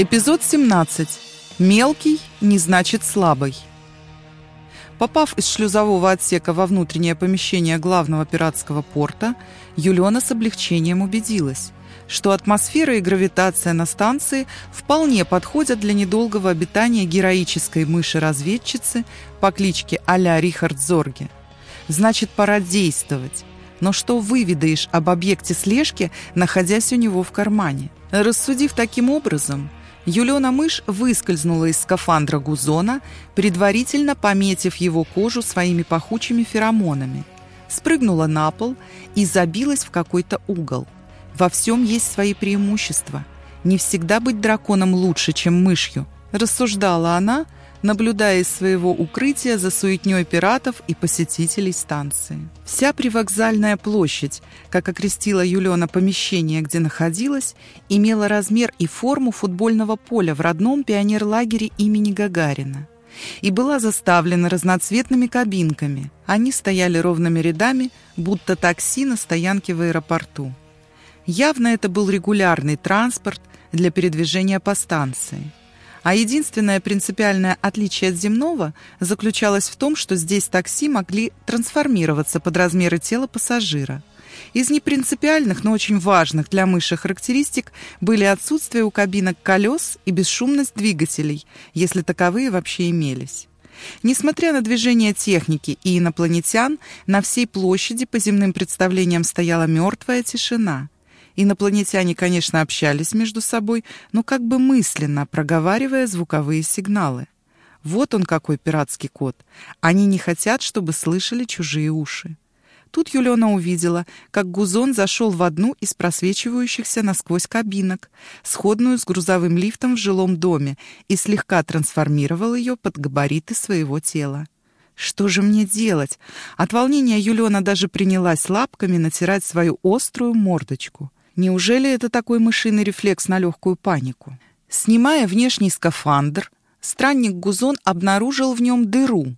Эпизод 17. Мелкий не значит слабый. Попав из шлюзового отсека во внутреннее помещение главного пиратского порта, Юлиона с облегчением убедилась, что атмосфера и гравитация на станции вполне подходят для недолгого обитания героической мыши-разведчицы по кличке Аля Рихард Зорге. Значит, пора действовать. Но что выведаешь об объекте слежки, находясь у него в кармане? Рассудив таким образом, Юлиона мышь выскользнула из скафандра Гузона, предварительно пометив его кожу своими пахучими феромонами, спрыгнула на пол и забилась в какой-то угол. Во всем есть свои преимущества. Не всегда быть драконом лучше, чем мышью, рассуждала она, наблюдая из своего укрытия за суетней пиратов и посетителей станции. Вся привокзальная площадь, как окрестила Юлена помещение, где находилась, имела размер и форму футбольного поля в родном пионерлагере имени Гагарина и была заставлена разноцветными кабинками. Они стояли ровными рядами, будто такси на стоянке в аэропорту. Явно это был регулярный транспорт для передвижения по станции. А единственное принципиальное отличие от земного заключалось в том, что здесь такси могли трансформироваться под размеры тела пассажира. Из непринципиальных, но очень важных для мыши характеристик были отсутствие у кабинок колес и бесшумность двигателей, если таковые вообще имелись. Несмотря на движение техники и инопланетян, на всей площади по земным представлениям стояла мертвая тишина – Инопланетяне, конечно, общались между собой, но как бы мысленно, проговаривая звуковые сигналы. Вот он какой пиратский код. Они не хотят, чтобы слышали чужие уши. Тут Юлена увидела, как Гузон зашел в одну из просвечивающихся насквозь кабинок, сходную с грузовым лифтом в жилом доме, и слегка трансформировал ее под габариты своего тела. Что же мне делать? От волнения Юлена даже принялась лапками натирать свою острую мордочку. Неужели это такой мышиный рефлекс на легкую панику? Снимая внешний скафандр, странник Гузон обнаружил в нем дыру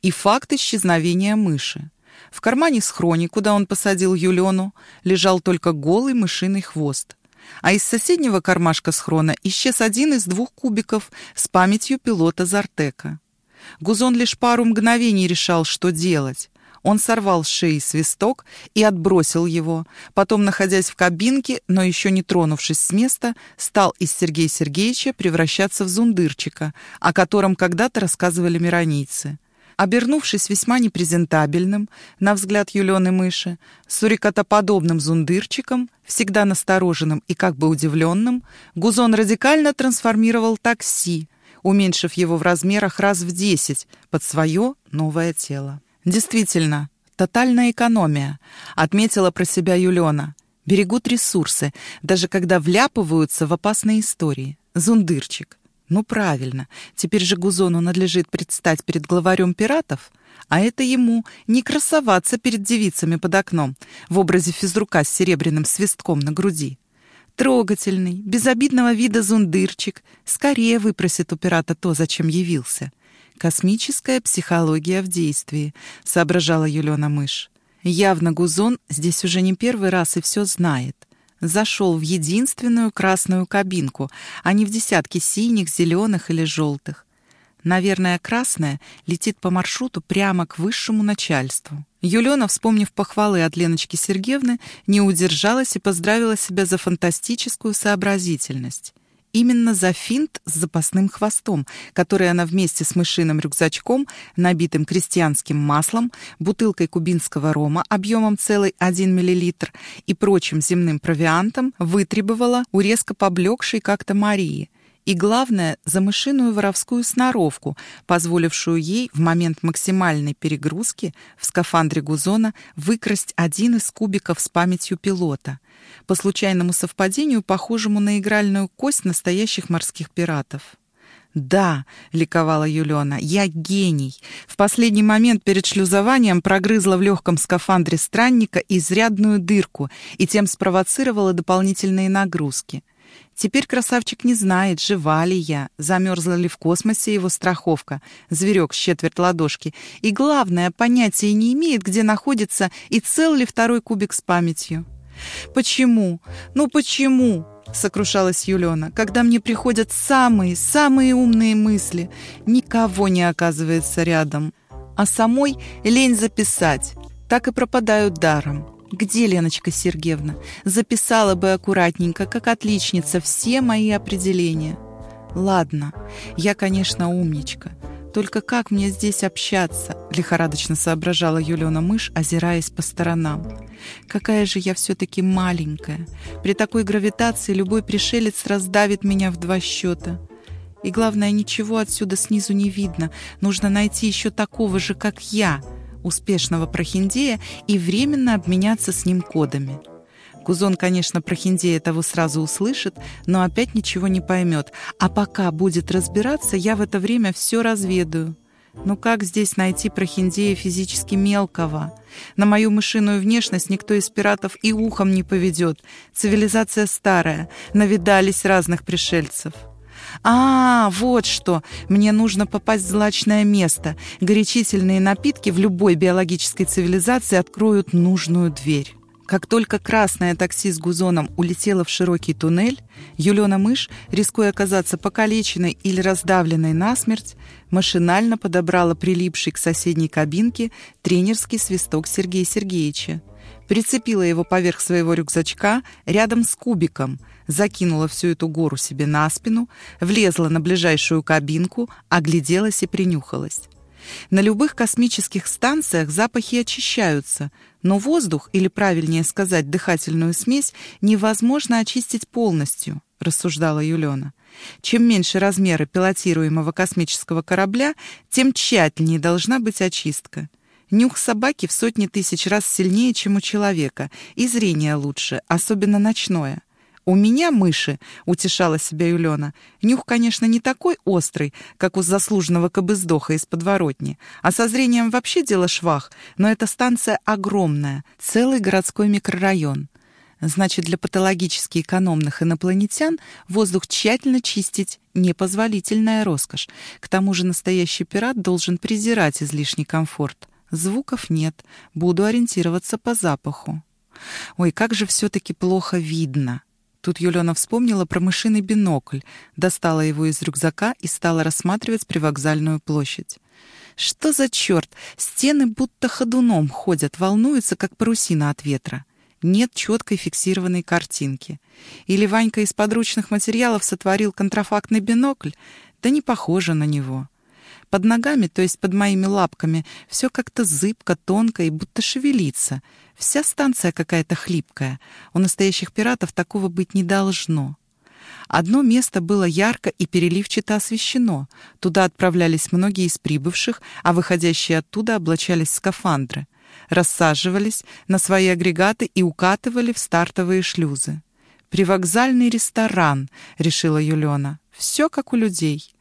и факт исчезновения мыши. В кармане схрони, куда он посадил Юлену, лежал только голый мышиный хвост. А из соседнего кармашка схрона исчез один из двух кубиков с памятью пилота Зартека. Гузон лишь пару мгновений решал, что делать. Он сорвал с шеи свисток и отбросил его. Потом, находясь в кабинке, но еще не тронувшись с места, стал из Сергея Сергеевича превращаться в зундырчика, о котором когда-то рассказывали миронийцы. Обернувшись весьма непрезентабельным, на взгляд Юлены мыши, сурикотоподобным зундырчиком, всегда настороженным и как бы удивленным, Гузон радикально трансформировал такси, уменьшив его в размерах раз в десять под свое новое тело. Действительно, тотальная экономия, отметила про себя Юлена. Берегут ресурсы, даже когда вляпываются в опасные истории. Зундырчик. Ну правильно, теперь же Гузону надлежит предстать перед главарем пиратов, а это ему не красоваться перед девицами под окном в образе физрука с серебряным свистком на груди. Трогательный, безобидного вида зундырчик скорее выпросит у пирата то, зачем явился — Космическая психология в действии, соображала Юлена Мышь. Явно Гузон здесь уже не первый раз и все знает. Зашел в единственную красную кабинку, а не в десятки синих, зеленых или желтых. Наверное, красная летит по маршруту прямо к высшему начальству. Юлена, вспомнив похвалы от Леночки Сергеевны, не удержалась и поздравила себя за фантастическую сообразительность именно за финт с запасным хвостом, который она вместе с мышиным рюкзачком, набитым крестьянским маслом, бутылкой кубинского рома объемом целый 1 мл и прочим земным провиантом вытребовала у резко поблекшей как-то Марии – и, главное, за мышиную воровскую сноровку, позволившую ей в момент максимальной перегрузки в скафандре Гузона выкрасть один из кубиков с памятью пилота, по случайному совпадению, похожему на игральную кость настоящих морских пиратов. «Да», — ликовала Юлена, — «я гений». В последний момент перед шлюзованием прогрызла в легком скафандре странника изрядную дырку и тем спровоцировала дополнительные нагрузки. Теперь красавчик не знает, жива ли я, замерзла ли в космосе его страховка, зверек с четверть ладошки, и, главное, понятия не имеет, где находится и цел ли второй кубик с памятью. Почему? Ну почему? — сокрушалась Юлена. «Когда мне приходят самые, самые умные мысли, никого не оказывается рядом. А самой лень записать, так и пропадают даром. Где Леночка Сергеевна? Записала бы аккуратненько, как отличница, все мои определения. Ладно, я, конечно, умничка. Только как мне здесь общаться? Лихорадочно соображала Юлена мышь, озираясь по сторонам. Какая же я все-таки маленькая. При такой гравитации любой пришелец раздавит меня в два счета. И главное, ничего отсюда снизу не видно. Нужно найти еще такого же, как я, успешного прохиндея, и временно обменяться с ним кодами. Кузон, конечно, про Хиндея того сразу услышит, но опять ничего не поймет. А пока будет разбираться, я в это время все разведаю. Ну как здесь найти прохиндея физически мелкого? На мою мышиную внешность никто из пиратов и ухом не поведет. Цивилизация старая, навидались разных пришельцев. А, вот что! Мне нужно попасть в злачное место. Горячительные напитки в любой биологической цивилизации откроют нужную дверь. Как только красное такси с Гузоном улетело в широкий туннель, Юлена Мышь, рискуя оказаться покалеченной или раздавленной насмерть, машинально подобрала прилипший к соседней кабинке тренерский свисток Сергея Сергеевича. Прицепила его поверх своего рюкзачка рядом с кубиком, закинула всю эту гору себе на спину, влезла на ближайшую кабинку, огляделась и принюхалась. На любых космических станциях запахи очищаются, но воздух, или правильнее сказать, дыхательную смесь, невозможно очистить полностью, рассуждала Юлена. Чем меньше размеры пилотируемого космического корабля, тем тщательнее должна быть очистка. Нюх собаки в сотни тысяч раз сильнее, чем у человека, и зрение лучше, особенно ночное. «У меня мыши», — утешала себя Юлена. «Нюх, конечно, не такой острый, как у заслуженного кобыздоха из подворотни, а со зрением вообще дело швах, но эта станция огромная, целый городской микрорайон. Значит, для патологически экономных инопланетян воздух тщательно чистить — непозволительная роскошь. К тому же настоящий пират должен презирать излишний комфорт. Звуков нет, буду ориентироваться по запаху. Ой, как же все-таки плохо видно. Тут Юлена вспомнила про мышиный бинокль, достала его из рюкзака и стала рассматривать привокзальную площадь. Что за черт? Стены будто ходуном ходят, волнуются, как парусина от ветра. Нет четкой фиксированной картинки. Или Ванька из подручных материалов сотворил контрафактный бинокль? Да не похоже на него. Под ногами, то есть под моими лапками, все как-то зыбко, тонко и будто шевелится. Вся станция какая-то хлипкая. У настоящих пиратов такого быть не должно. Одно место было ярко и переливчато освещено. Туда отправлялись многие из прибывших, а выходящие оттуда облачались в скафандры. Рассаживались на свои агрегаты и укатывали в стартовые шлюзы. «Привокзальный ресторан», — решила Юлена. «Все как у людей».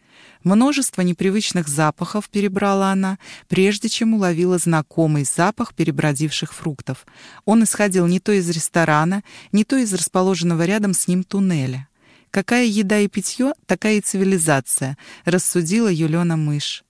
Множество непривычных запахов перебрала она, прежде чем уловила знакомый запах перебродивших фруктов. Он исходил не то из ресторана, не то из расположенного рядом с ним туннеля. «Какая еда и питье, такая и цивилизация», — рассудила Юлена мышь.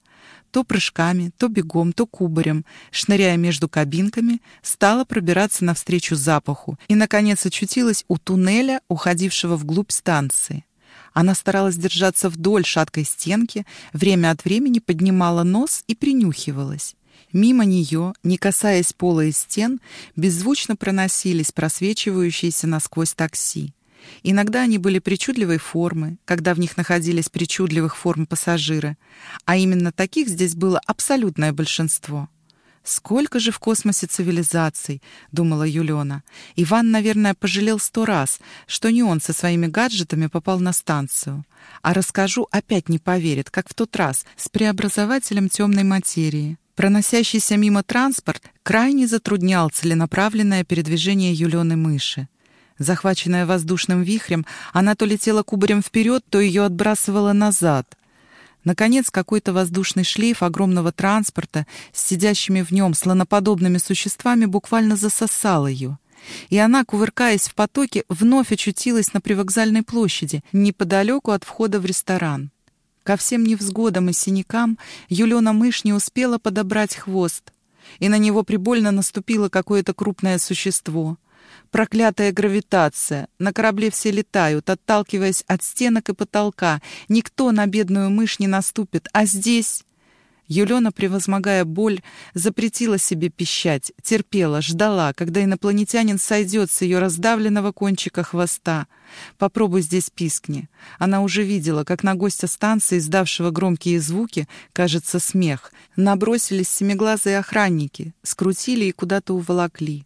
То прыжками, то бегом, то кубарем, шныряя между кабинками, стала пробираться навстречу запаху и, наконец, очутилась у туннеля, уходившего вглубь станции. Она старалась держаться вдоль шаткой стенки, время от времени поднимала нос и принюхивалась. Мимо нее, не касаясь пола и стен, беззвучно проносились просвечивающиеся насквозь такси. Иногда они были причудливой формы, когда в них находились причудливых форм пассажиры, а именно таких здесь было абсолютное большинство — «Сколько же в космосе цивилизаций!» — думала Юлена. Иван, наверное, пожалел сто раз, что не он со своими гаджетами попал на станцию. А расскажу, опять не поверит, как в тот раз, с преобразователем темной материи. Проносящийся мимо транспорт крайне затруднял целенаправленное передвижение Юлены мыши. Захваченная воздушным вихрем, она то летела кубарем вперед, то ее отбрасывала назад — Наконец, какой-то воздушный шлейф огромного транспорта с сидящими в нем слоноподобными существами буквально засосал ее. И она, кувыркаясь в потоке, вновь очутилась на привокзальной площади, неподалеку от входа в ресторан. Ко всем невзгодам и синякам Юлена мышь не успела подобрать хвост, и на него прибольно наступило какое-то крупное существо. Проклятая гравитация. На корабле все летают, отталкиваясь от стенок и потолка. Никто на бедную мышь не наступит. А здесь... Юлена, превозмогая боль, запретила себе пищать, терпела, ждала, когда инопланетянин сойдет с ее раздавленного кончика хвоста. Попробуй здесь пискни. Она уже видела, как на гостя станции, издавшего громкие звуки, кажется, смех, набросились семиглазые охранники, скрутили и куда-то уволокли.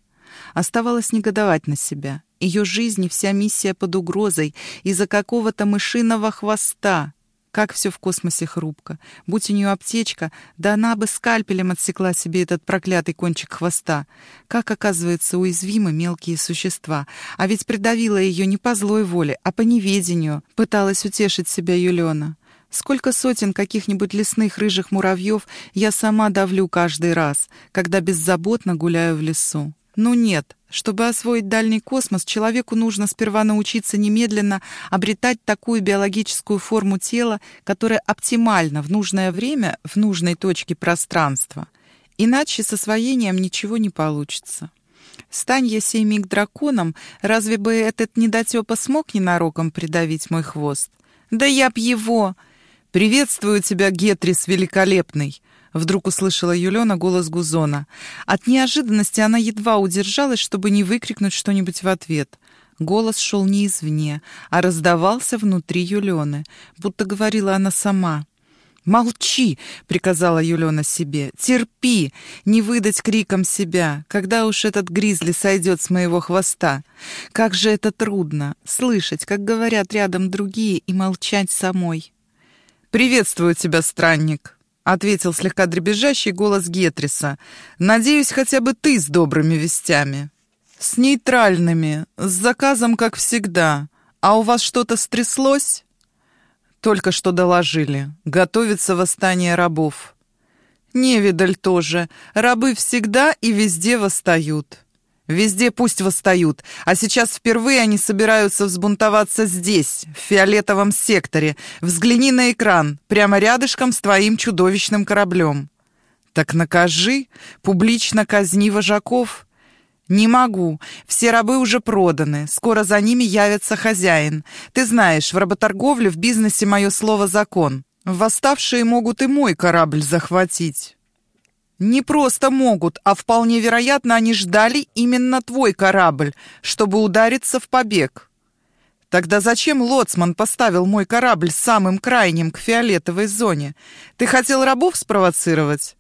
Оставалось негодовать на себя. Ее жизнь и вся миссия под угрозой из-за какого-то мышиного хвоста. Как все в космосе хрупко. Будь у нее аптечка, да она бы скальпелем отсекла себе этот проклятый кончик хвоста. Как, оказывается, уязвимы мелкие существа. А ведь придавила ее не по злой воле, а по неведению. Пыталась утешить себя Юлена. Сколько сотен каких-нибудь лесных рыжих муравьев я сама давлю каждый раз, когда беззаботно гуляю в лесу. Ну нет, чтобы освоить дальний космос, человеку нужно сперва научиться немедленно обретать такую биологическую форму тела, которая оптимальна в нужное время в нужной точке пространства. Иначе с освоением ничего не получится. Стань я сей миг драконом, разве бы этот недотепа смог ненароком придавить мой хвост? Да я б его! Приветствую тебя, Гетрис великолепный! Вдруг услышала Юлена голос Гузона. От неожиданности она едва удержалась, чтобы не выкрикнуть что-нибудь в ответ. Голос шел не извне, а раздавался внутри Юлены, будто говорила она сама. «Молчи!» — приказала Юлена себе. «Терпи! Не выдать криком себя, когда уж этот гризли сойдет с моего хвоста. Как же это трудно — слышать, как говорят рядом другие, и молчать самой!» «Приветствую тебя, странник!» Ответил слегка дребезжащий голос Гетриса. «Надеюсь, хотя бы ты с добрыми вестями». «С нейтральными, с заказом, как всегда. А у вас что-то стряслось?» «Только что доложили. Готовится восстание рабов». «Невидаль тоже. Рабы всегда и везде восстают». Везде пусть восстают, а сейчас впервые они собираются взбунтоваться здесь, в фиолетовом секторе. Взгляни на экран, прямо рядышком с твоим чудовищным кораблем. Так накажи, публично казни вожаков. Не могу, все рабы уже проданы, скоро за ними явится хозяин. Ты знаешь, в работорговле в бизнесе мое слово закон. Восставшие могут и мой корабль захватить. Не просто могут, а вполне вероятно, они ждали именно твой корабль, чтобы удариться в побег. Тогда зачем лоцман поставил мой корабль самым крайним к фиолетовой зоне? Ты хотел рабов спровоцировать?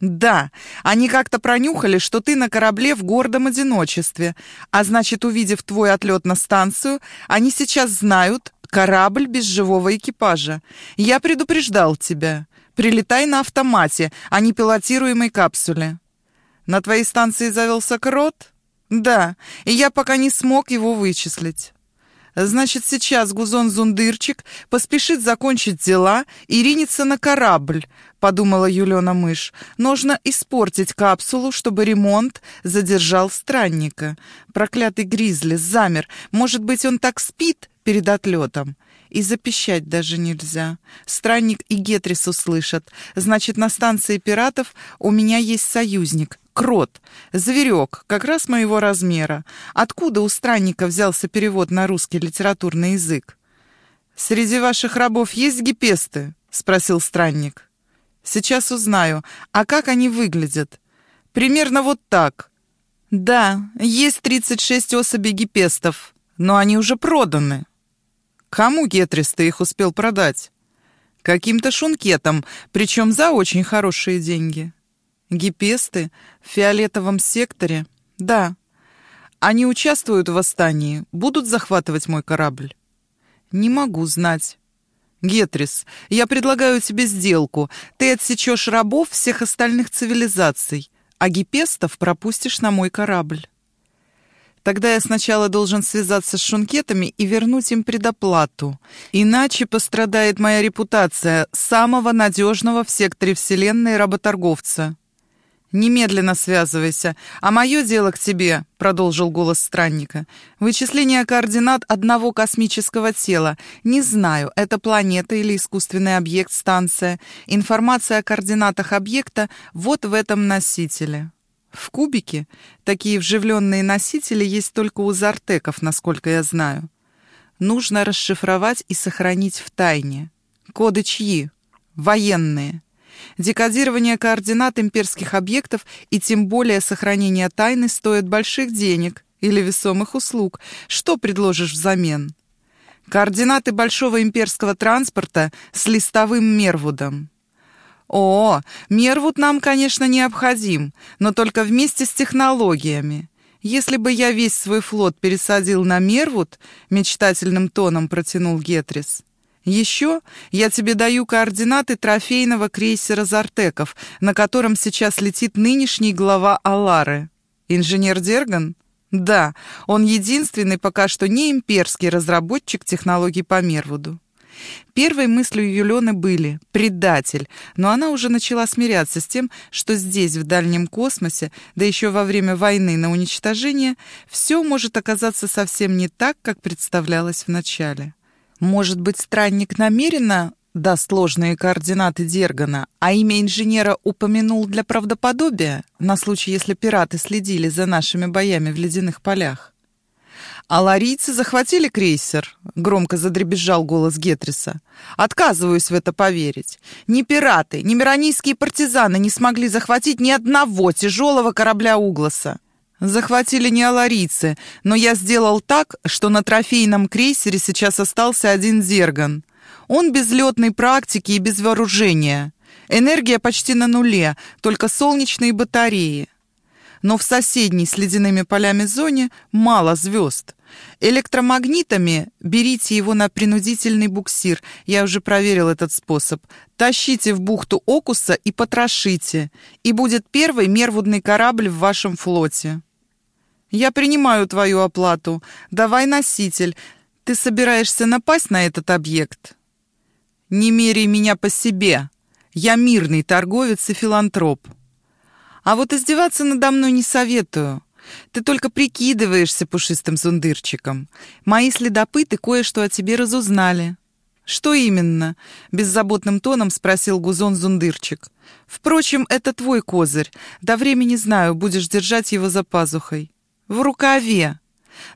Да, они как-то пронюхали, что ты на корабле в гордом одиночестве, а значит, увидев твой отлет на станцию, они сейчас знают корабль без живого экипажа. Я предупреждал тебя. Прилетай на автомате, а не пилотируемой капсуле. На твоей станции завелся крот? Да, и я пока не смог его вычислить. Значит, сейчас Гузон-Зундырчик поспешит закончить дела и ринется на корабль, подумала Юлена мышь. Нужно испортить капсулу, чтобы ремонт задержал странника. Проклятый Гризли замер. Может быть, он так спит перед отлетом? И запищать даже нельзя. Странник и Гетрис услышат. Значит, на станции пиратов у меня есть союзник. Крот. Зверек, как раз моего размера. Откуда у странника взялся перевод на русский литературный язык? «Среди ваших рабов есть гипесты?» — спросил странник. «Сейчас узнаю. А как они выглядят?» «Примерно вот так». «Да, есть 36 особей гипестов, но они уже проданы». Кому Гетрис ты их успел продать? Каким-то шункетом, причем за очень хорошие деньги. Гипесты в фиолетовом секторе? Да. Они участвуют в восстании, будут захватывать мой корабль? Не могу знать. Гетрис, я предлагаю тебе сделку. Ты отсечешь рабов всех остальных цивилизаций, а гипестов пропустишь на мой корабль. Тогда я сначала должен связаться с шункетами и вернуть им предоплату. Иначе пострадает моя репутация самого надежного в секторе Вселенной работорговца. «Немедленно связывайся. А мое дело к тебе», — продолжил голос странника. «Вычисление координат одного космического тела. Не знаю, это планета или искусственный объект станция. Информация о координатах объекта вот в этом носителе». В кубике такие вживленные носители есть только у зартеков, насколько я знаю. Нужно расшифровать и сохранить в тайне. Коды чьи? Военные. Декодирование координат имперских объектов и тем более сохранение тайны стоит больших денег или весомых услуг. Что предложишь взамен? Координаты большого имперского транспорта с листовым Мервудом. О, Мервуд нам, конечно, необходим, но только вместе с технологиями. Если бы я весь свой флот пересадил на Мервуд, мечтательным тоном протянул Гетрис. Еще я тебе даю координаты трофейного крейсера «Зартеков», на котором сейчас летит нынешний глава Алары. Инженер Дерган? Да, он единственный пока что не имперский разработчик технологий по Мервуду. Первой мыслью Юлены были «предатель», но она уже начала смиряться с тем, что здесь, в дальнем космосе, да еще во время войны на уничтожение, все может оказаться совсем не так, как представлялось вначале. Может быть, странник намеренно даст ложные координаты Дергана, а имя инженера упомянул для правдоподобия, на случай, если пираты следили за нашими боями в ледяных полях? «А ларийцы захватили крейсер?» — громко задребезжал голос Гетриса. «Отказываюсь в это поверить. Ни пираты, ни миранийские партизаны не смогли захватить ни одного тяжелого корабля Угласа. Захватили не аларийцы, но я сделал так, что на трофейном крейсере сейчас остался один Зерган. Он без летной практики и без вооружения. Энергия почти на нуле, только солнечные батареи но в соседней с ледяными полями зоне мало звезд. Электромагнитами берите его на принудительный буксир, я уже проверил этот способ. Тащите в бухту Окуса и потрошите, и будет первый мервудный корабль в вашем флоте. Я принимаю твою оплату. Давай носитель. Ты собираешься напасть на этот объект? Не меряй меня по себе. Я мирный торговец и филантроп. А вот издеваться надо мной не советую. Ты только прикидываешься пушистым зундырчиком. Мои следопыты кое-что о тебе разузнали». «Что именно?» — беззаботным тоном спросил Гузон Зундырчик. «Впрочем, это твой козырь. До времени знаю, будешь держать его за пазухой». «В рукаве».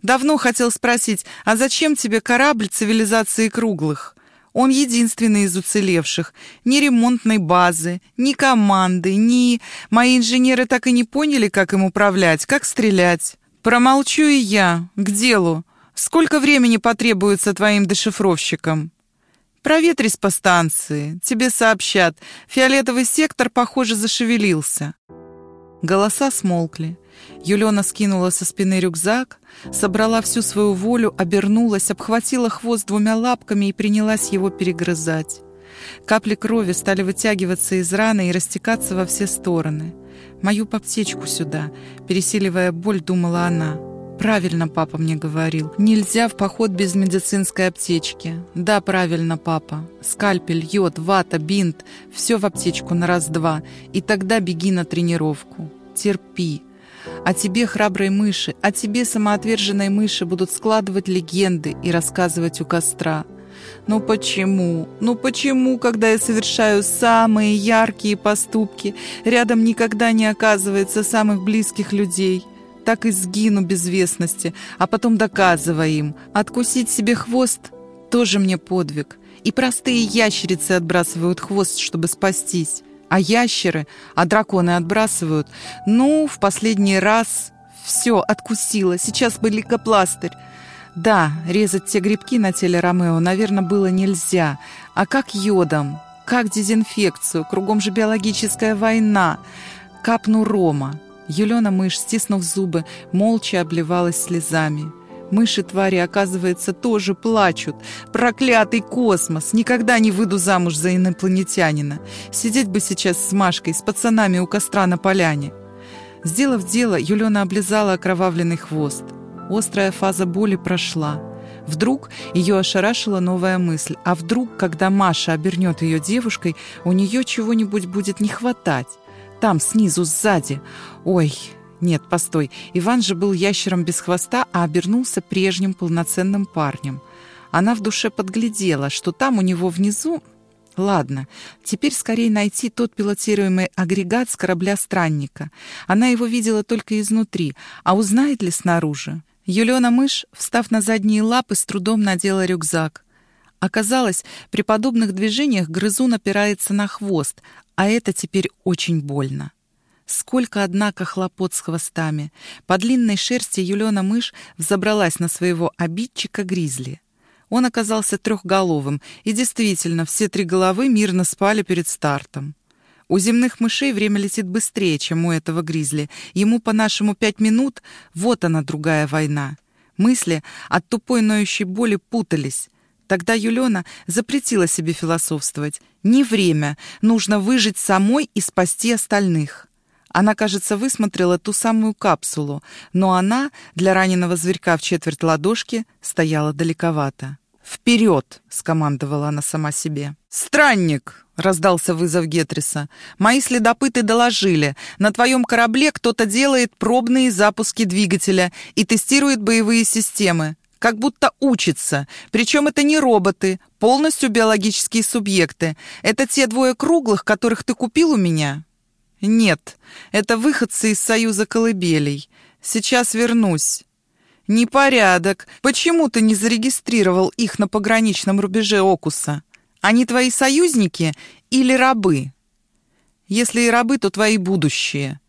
«Давно хотел спросить, а зачем тебе корабль цивилизации круглых? Он единственный из уцелевших. Ни ремонтной базы, ни команды, ни... Мои инженеры так и не поняли, как им управлять, как стрелять. Промолчу и я. К делу. Сколько времени потребуется твоим дешифровщикам? Проветрись по станции. Тебе сообщат. Фиолетовый сектор, похоже, зашевелился. Голоса смолкли. Юлена скинула со спины рюкзак, собрала всю свою волю, обернулась, обхватила хвост двумя лапками и принялась его перегрызать. Капли крови стали вытягиваться из раны и растекаться во все стороны. «Мою поптечку сюда», — пересиливая боль, думала она. «Правильно папа мне говорил. Нельзя в поход без медицинской аптечки». «Да, правильно, папа. Скальпель, йод, вата, бинт — все в аптечку на раз-два. И тогда беги на тренировку. Терпи, а тебе, храброй мыши, а тебе, самоотверженной мыши, будут складывать легенды и рассказывать у костра. Ну почему? Ну почему, когда я совершаю самые яркие поступки, рядом никогда не оказывается самых близких людей? Так и сгину без вестности, а потом доказывая им, откусить себе хвост тоже мне подвиг. И простые ящерицы отбрасывают хвост, чтобы спастись. А ящеры, а драконы отбрасывают. Ну, в последний раз все откусило. Сейчас бы ликопластырь. Да, резать те грибки на теле Ромео, наверное, было нельзя. А как йодом? Как дезинфекцию? Кругом же биологическая война. Капну рома. Юлена мышь, стиснув зубы, молча обливалась слезами. Мыши-твари, оказывается, тоже плачут. Проклятый космос! Никогда не выйду замуж за инопланетянина. Сидеть бы сейчас с Машкой, с пацанами у костра на поляне. Сделав дело, Юлена облизала окровавленный хвост. Острая фаза боли прошла. Вдруг ее ошарашила новая мысль. А вдруг, когда Маша обернет ее девушкой, у нее чего-нибудь будет не хватать? Там, снизу, сзади. Ой, нет, постой, Иван же был ящером без хвоста, а обернулся прежним полноценным парнем. Она в душе подглядела, что там у него внизу... Ладно, теперь скорее найти тот пилотируемый агрегат с корабля «Странника». Она его видела только изнутри, а узнает ли снаружи? Юлиона мышь, встав на задние лапы, с трудом надела рюкзак. Оказалось, при подобных движениях грызун опирается на хвост, а это теперь очень больно. Сколько, однако, хлопот с хвостами. По длинной шерсти Юлиона мышь взобралась на своего обидчика Гризли. Он оказался трехголовым, и действительно, все три головы мирно спали перед стартом. У земных мышей время летит быстрее, чем у этого гризли. Ему по-нашему пять минут, вот она другая война. Мысли от тупой ноющей боли путались. Тогда Юлена запретила себе философствовать. Не время, нужно выжить самой и спасти остальных. Она, кажется, высмотрела ту самую капсулу, но она для раненого зверька в четверть ладошки стояла далековато. «Вперед!» — скомандовала она сама себе. «Странник!» — раздался вызов Гетриса. «Мои следопыты доложили. На твоем корабле кто-то делает пробные запуски двигателя и тестирует боевые системы. Как будто учится. Причем это не роботы, полностью биологические субъекты. Это те двое круглых, которых ты купил у меня?» «Нет, это выходцы из Союза Колыбелей. Сейчас вернусь». «Непорядок. Почему ты не зарегистрировал их на пограничном рубеже Окуса? Они твои союзники или рабы? Если и рабы, то твои будущие.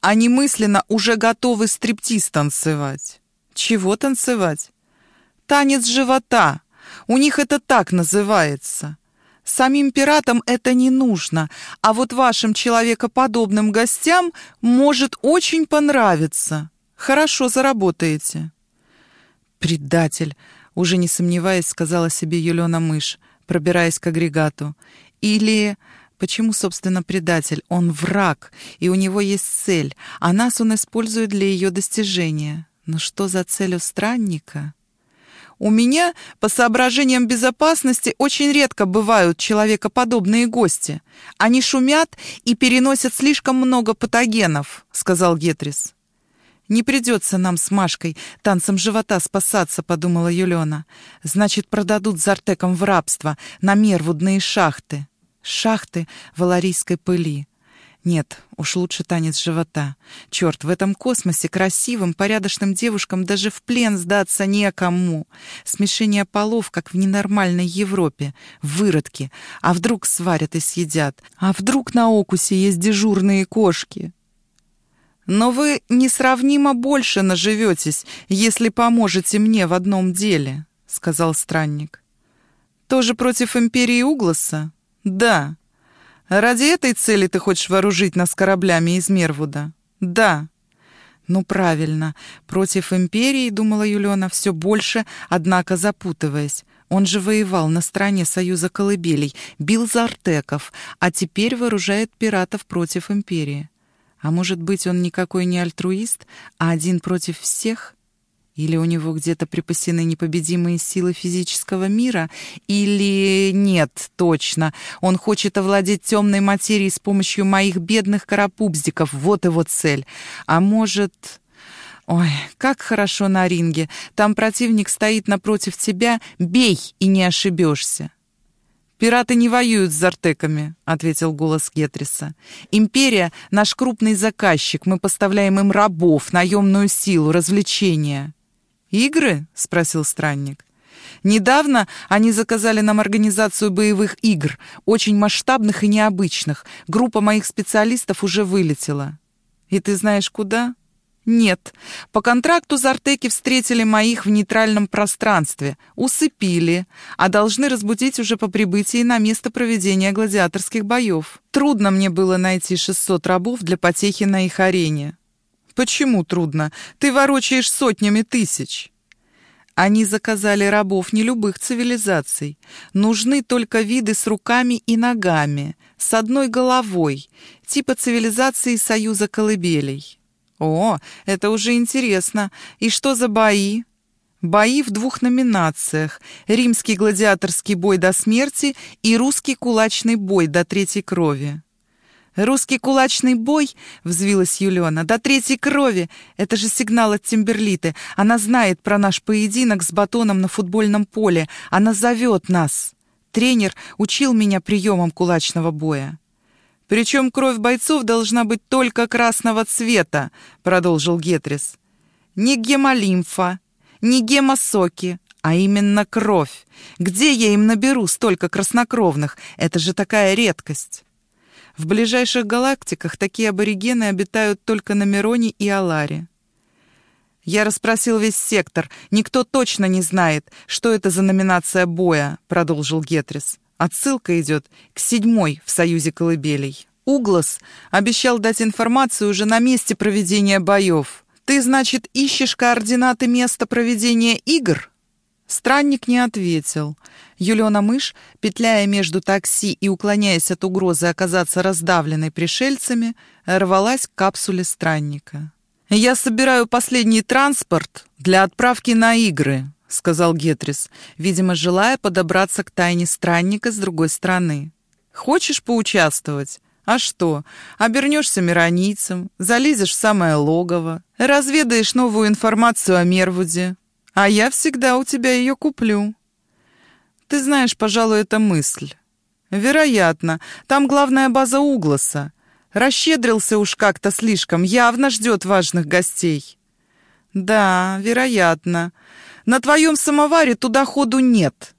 Они мысленно уже готовы стриптиз танцевать». «Чего танцевать?» «Танец живота. У них это так называется». Самим пиратам это не нужно, а вот вашим человекоподобным гостям может очень понравиться. Хорошо заработаете». «Предатель!» — уже не сомневаясь, сказала себе Юлена Мышь, пробираясь к агрегату. «Или...» Почему, собственно, предатель? Он враг, и у него есть цель, а нас он использует для ее достижения. Но что за цель у странника? У меня, по соображениям безопасности, очень редко бывают человекоподобные гости. Они шумят и переносят слишком много патогенов», — сказал Гетрис. «Не придется нам с Машкой танцем живота спасаться», — подумала Юлена. «Значит, продадут Зартеком в рабство на мервудные шахты. Шахты валарийской пыли. Нет, уж лучше танец живота. Черт, в этом космосе красивым, порядочным девушкам даже в плен сдаться некому. Смешение полов, как в ненормальной Европе. Выродки. А вдруг сварят и съедят? А вдруг на Окусе есть дежурные кошки? Но вы несравнимо больше наживетесь, если поможете мне в одном деле, — сказал странник. Тоже против империи Угласа? Да. Ради этой цели ты хочешь вооружить нас кораблями из Мервуда? Да. Ну, правильно. Против империи, думала Юлена, все больше, однако запутываясь. Он же воевал на стороне Союза Колыбелей, бил зартеков, а теперь вооружает пиратов против империи. А может быть, он никакой не альтруист, а один против всех? Или у него где-то припасены непобедимые силы физического мира? Или нет, точно, он хочет овладеть темной материей с помощью моих бедных карапубздиков. Вот его цель. А может... Ой, как хорошо на ринге. Там противник стоит напротив тебя. Бей, и не ошибешься. «Пираты не воюют с зартеками», — ответил голос Гетриса. «Империя — наш крупный заказчик. Мы поставляем им рабов, наемную силу, развлечения». «Игры?» — спросил странник. «Недавно они заказали нам организацию боевых игр, очень масштабных и необычных. Группа моих специалистов уже вылетела». «И ты знаешь, куда?» «Нет. По контракту Зартеки встретили моих в нейтральном пространстве, усыпили, а должны разбудить уже по прибытии на место проведения гладиаторских боев. Трудно мне было найти 600 рабов для потехи на их арене. Почему трудно? Ты ворочаешь сотнями тысяч. Они заказали рабов не любых цивилизаций. Нужны только виды с руками и ногами, с одной головой, типа цивилизации Союза Колыбелей. О, это уже интересно. И что за бои? Бои в двух номинациях. Римский гладиаторский бой до смерти и русский кулачный бой до третьей крови. «Русский кулачный бой!» — взвилась Юлена. «До третьей крови! Это же сигнал от Тимберлиты. Она знает про наш поединок с батоном на футбольном поле. Она зовет нас!» Тренер учил меня приемам кулачного боя. «Причем кровь бойцов должна быть только красного цвета», — продолжил Гетрис. «Не гемолимфа, не гемосоки, а именно кровь. Где я им наберу столько краснокровных? Это же такая редкость». В ближайших галактиках такие аборигены обитают только на Мироне и Аларе. «Я расспросил весь сектор. Никто точно не знает, что это за номинация боя», — продолжил Гетрис. Отсылка идет к седьмой в Союзе колыбелей. Углас обещал дать информацию уже на месте проведения боев. «Ты, значит, ищешь координаты места проведения игр?» Странник не ответил. Юлиона Мышь, петляя между такси и уклоняясь от угрозы оказаться раздавленной пришельцами, рвалась к капсуле странника. «Я собираю последний транспорт для отправки на игры», — сказал Гетрис, видимо, желая подобраться к тайне странника с другой стороны. «Хочешь поучаствовать? А что? Обернешься миронийцем, залезешь в самое логово, разведаешь новую информацию о Мервуде, а я всегда у тебя ее куплю». «Ты знаешь, пожалуй, это мысль». «Вероятно. Там главная база Угласа. Расщедрился уж как-то слишком, явно ждет важных гостей». «Да, вероятно. На твоем самоваре туда ходу нет,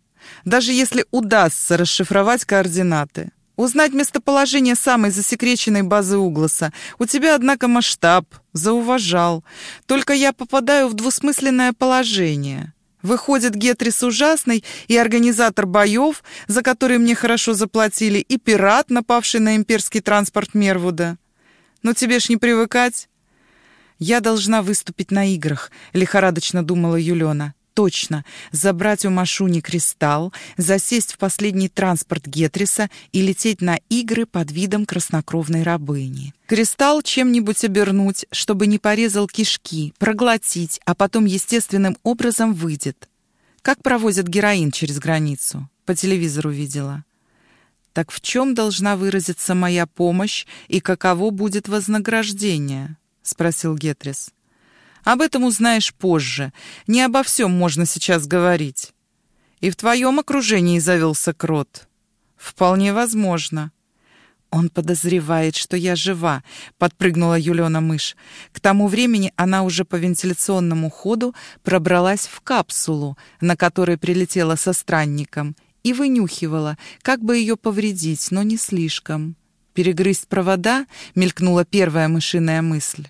даже если удастся расшифровать координаты. Узнать местоположение самой засекреченной базы Угласа. У тебя, однако, масштаб, зауважал. Только я попадаю в двусмысленное положение. Выходит, Гетрис ужасный и организатор боев, за которые мне хорошо заплатили, и пират, напавший на имперский транспорт Мервуда. Но тебе ж не привыкать. Я должна выступить на играх, лихорадочно думала Юлена. Точно, забрать у Машуни кристалл, засесть в последний транспорт Гетриса и лететь на игры под видом краснокровной рабыни. Кристалл чем-нибудь обернуть, чтобы не порезал кишки, проглотить, а потом естественным образом выйдет. Как провозят героин через границу? По телевизору видела. Так в чем должна выразиться моя помощь и каково будет вознаграждение? Спросил Гетрис. Об этом узнаешь позже. Не обо всем можно сейчас говорить. И в твоем окружении завелся крот. Вполне возможно. Он подозревает, что я жива, подпрыгнула Юлена мышь. К тому времени она уже по вентиляционному ходу пробралась в капсулу, на которой прилетела со странником, и вынюхивала, как бы ее повредить, но не слишком. Перегрызть провода мелькнула первая мышиная мысль.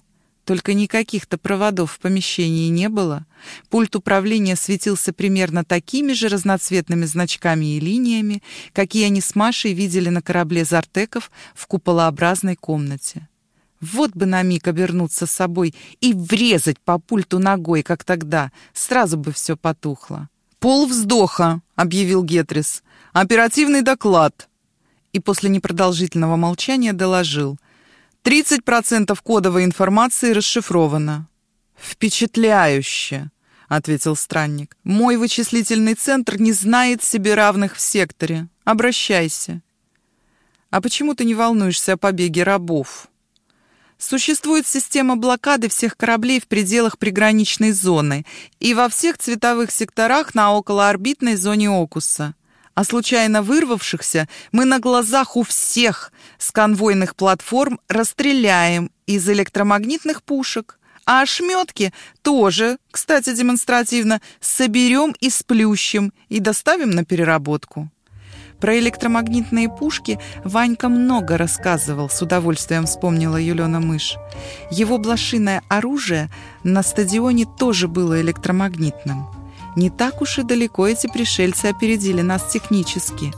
Только никаких-то проводов в помещении не было. Пульт управления светился примерно такими же разноцветными значками и линиями, какие они с Машей видели на корабле «Зартеков» в куполообразной комнате. Вот бы на миг обернуться с собой и врезать по пульту ногой, как тогда, сразу бы все потухло. «Пол вздоха», — объявил Гетрис. «Оперативный доклад». И после непродолжительного молчания доложил — 30% кодовой информации расшифровано. Впечатляюще, ответил странник. Мой вычислительный центр не знает себе равных в секторе. Обращайся. А почему ты не волнуешься о побеге рабов? Существует система блокады всех кораблей в пределах приграничной зоны и во всех цветовых секторах на околоорбитной зоне Окуса а случайно вырвавшихся мы на глазах у всех с конвойных платформ расстреляем из электромагнитных пушек. А ошметки тоже, кстати, демонстративно, соберем и сплющим и доставим на переработку. Про электромагнитные пушки Ванька много рассказывал, с удовольствием вспомнила Юлена Мышь. Его блошиное оружие на стадионе тоже было электромагнитным. Не так уж и далеко эти пришельцы опередили нас технически.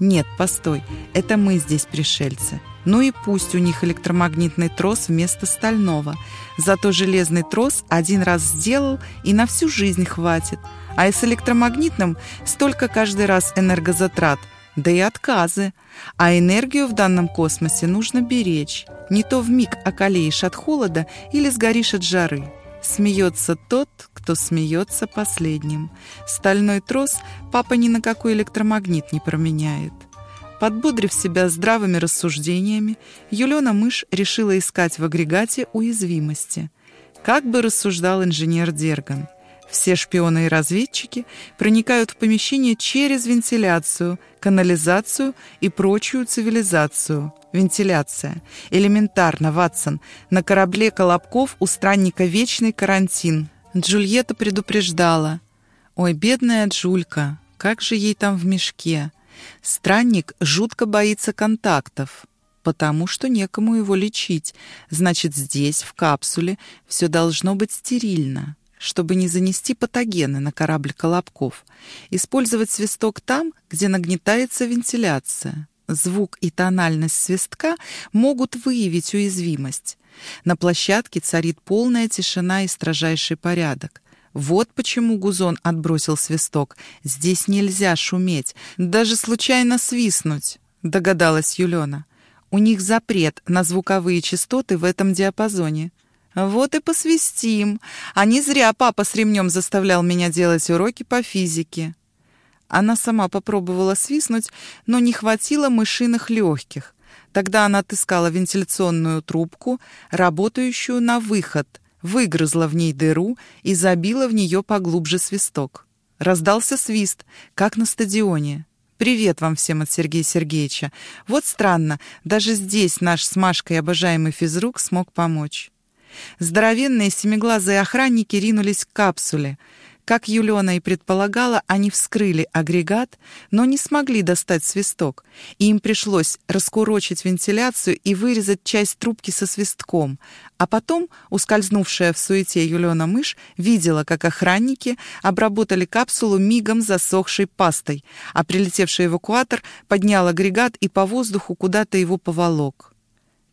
Нет, постой, это мы здесь пришельцы. Ну и пусть у них электромагнитный трос вместо стального. Зато железный трос один раз сделал и на всю жизнь хватит. А и с электромагнитным столько каждый раз энергозатрат, да и отказы. А энергию в данном космосе нужно беречь. Не то в миг околеешь от холода или сгоришь от жары. Смеется тот, кто смеется последним. Стальной трос папа ни на какой электромагнит не променяет. Подбодрив себя здравыми рассуждениями, Юлена Мышь решила искать в агрегате уязвимости. Как бы рассуждал инженер Дерган, Все шпионы и разведчики проникают в помещение через вентиляцию, канализацию и прочую цивилизацию. Вентиляция. Элементарно, Ватсон. На корабле Колобков у странника вечный карантин. Джульетта предупреждала. «Ой, бедная Джулька, как же ей там в мешке?» Странник жутко боится контактов, потому что некому его лечить. Значит, здесь, в капсуле, все должно быть стерильно, чтобы не занести патогены на корабль Колобков. Использовать свисток там, где нагнетается вентиляция. Звук и тональность свистка могут выявить уязвимость. На площадке царит полная тишина и строжайший порядок. Вот почему Гузон отбросил свисток. Здесь нельзя шуметь, даже случайно свистнуть, догадалась Юлена. У них запрет на звуковые частоты в этом диапазоне. Вот и посвистим. А не зря папа с ремнем заставлял меня делать уроки по физике. Она сама попробовала свистнуть, но не хватило мышиных легких. Тогда она отыскала вентиляционную трубку, работающую на выход — выгрызла в ней дыру и забила в нее поглубже свисток. Раздался свист, как на стадионе. «Привет вам всем от Сергея Сергеевича. Вот странно, даже здесь наш с Машкой обожаемый физрук смог помочь». Здоровенные семиглазые охранники ринулись к капсуле — как Юлена и предполагала, они вскрыли агрегат, но не смогли достать свисток, и им пришлось раскурочить вентиляцию и вырезать часть трубки со свистком. А потом, ускользнувшая в суете Юлена мышь, видела, как охранники обработали капсулу мигом засохшей пастой, а прилетевший эвакуатор поднял агрегат и по воздуху куда-то его поволок.